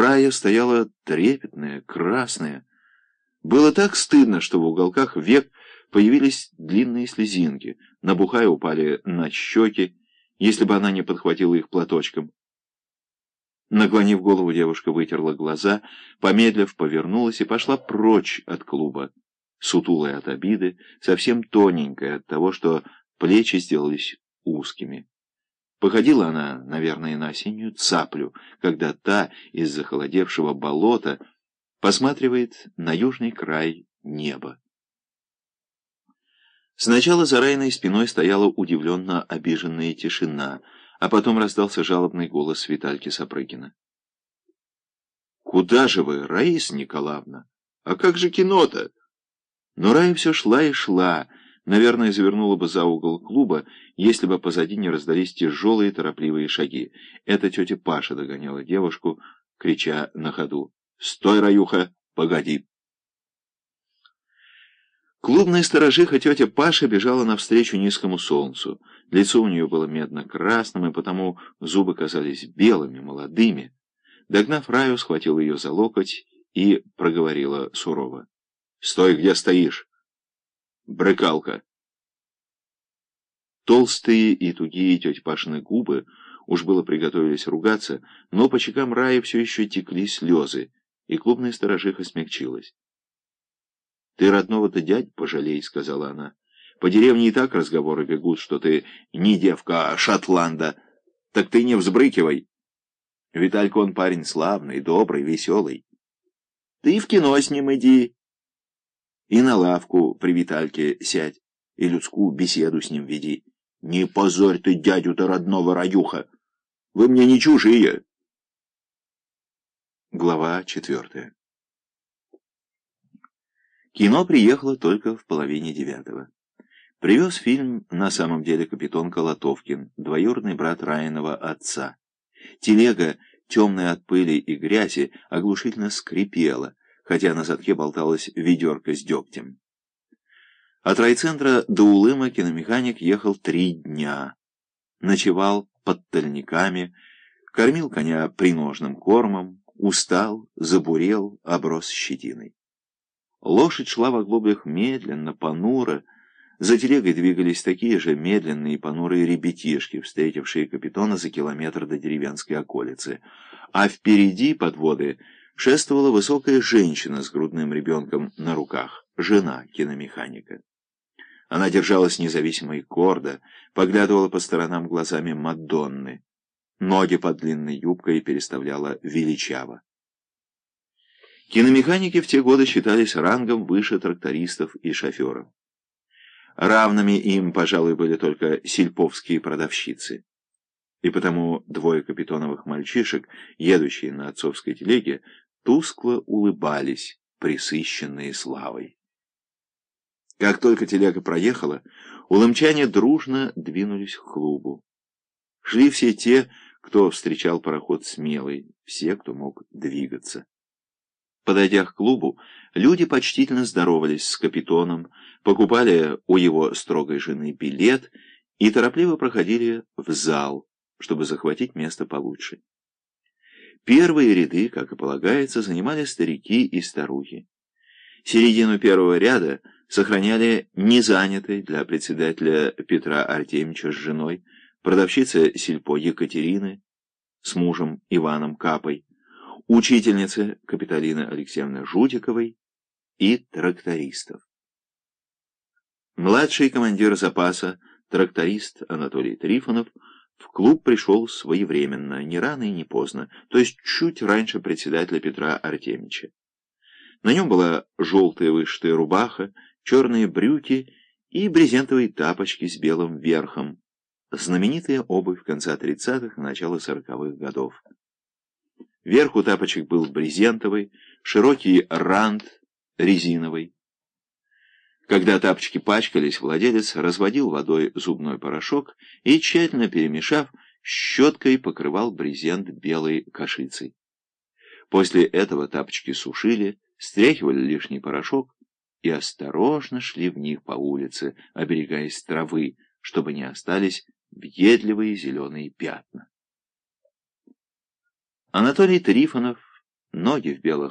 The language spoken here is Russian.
Рая стояла трепетная, красная. Было так стыдно, что в уголках век появились длинные слезинки, набухая упали на щеки, если бы она не подхватила их платочком. Наклонив голову, девушка вытерла глаза, помедлив, повернулась и пошла прочь от клуба, сутулая от обиды, совсем тоненькая от того, что плечи сделались узкими. Походила она, наверное, на осеннюю цаплю, когда та из захолодевшего болота посматривает на южный край неба. Сначала за Райной спиной стояла удивленно обиженная тишина, а потом раздался жалобный голос Витальки Сапрыгина. «Куда же вы, Раиса Николаевна? А как же кино-то?» Но Рая все шла и шла, Наверное, завернула бы за угол клуба, если бы позади не раздались тяжелые торопливые шаги. Эта тетя Паша догоняла девушку, крича на ходу. «Стой, Раюха! Погоди!» Клубная сторожиха тетя Паша бежала навстречу низкому солнцу. Лицо у нее было медно-красным, и потому зубы казались белыми, молодыми. Догнав Раю, схватил ее за локоть и проговорила сурово. «Стой, где стоишь!» Брыкалка. Толстые и тугие тети Пашины губы уж было приготовились ругаться, но по чекам Раи все еще текли слезы, и клубная сторожиха смягчилась. «Ты родного-то дядь пожалей», — сказала она. «По деревне и так разговоры бегут, что ты не девка, а шотланда. Так ты не взбрыкивай. Виталька он парень славный, добрый, веселый. Ты в кино с ним иди». И на лавку при Витальке сядь, и людскую беседу с ним веди. Не позорь ты дядю-то родного раюха! Вы мне не чужие!» Глава четвертая Кино приехало только в половине девятого. Привез фильм на самом деле капитан Колотовкин, двоюродный брат Райанова отца. Телега, темная от пыли и грязи, оглушительно скрипела, хотя на задке болталась ведерко с дегтем. От райцентра до Улыма киномеханик ехал три дня. Ночевал под тальниками, кормил коня приножным кормом, устал, забурел, оброс щетиной. Лошадь шла в оглоблях медленно, понуро, за телегой двигались такие же медленные и понурые ребятишки, встретившие капитана за километр до деревенской околицы, а впереди подводы шествовала высокая женщина с грудным ребенком на руках, жена киномеханика. Она держалась независимо и гордо, поглядывала по сторонам глазами Мадонны. Ноги под длинной юбкой переставляла величаво. Киномеханики в те годы считались рангом выше трактористов и шоферов. Равными им, пожалуй, были только сельповские продавщицы. И потому двое капитоновых мальчишек, едущие на отцовской телеге, тускло улыбались, присыщенные славой. Как только телега проехала, улымчане дружно двинулись к клубу. Шли все те, кто встречал пароход смелый, все, кто мог двигаться. Подойдя к клубу, люди почтительно здоровались с капитоном, покупали у его строгой жены билет и торопливо проходили в зал, чтобы захватить место получше. Первые ряды, как и полагается, занимали старики и старухи. Середину первого ряда сохраняли незанятой для председателя Петра Артемьевича с женой, продавщица сельпо Екатерины с мужем Иваном Капой, учительница Капиталина Алексеевна Жутиковой и трактористов. Младший командир запаса, тракторист Анатолий Трифонов, в клуб пришел своевременно, не рано и не поздно, то есть чуть раньше председателя Петра Артемьевича. На нем была желтая вышитая рубаха, черные брюки и брезентовые тапочки с белым верхом, знаменитая обувь конца 30-х и начала 40-х годов. Верх у тапочек был брезентовый, широкий рант резиновый. Когда тапочки пачкались, владелец разводил водой зубной порошок и, тщательно перемешав, щеткой покрывал брезент белой кашицей. После этого тапочки сушили, стряхивали лишний порошок и осторожно шли в них по улице, оберегаясь травы, чтобы не остались въедливые зеленые пятна. Анатолий Трифонов ноги в белых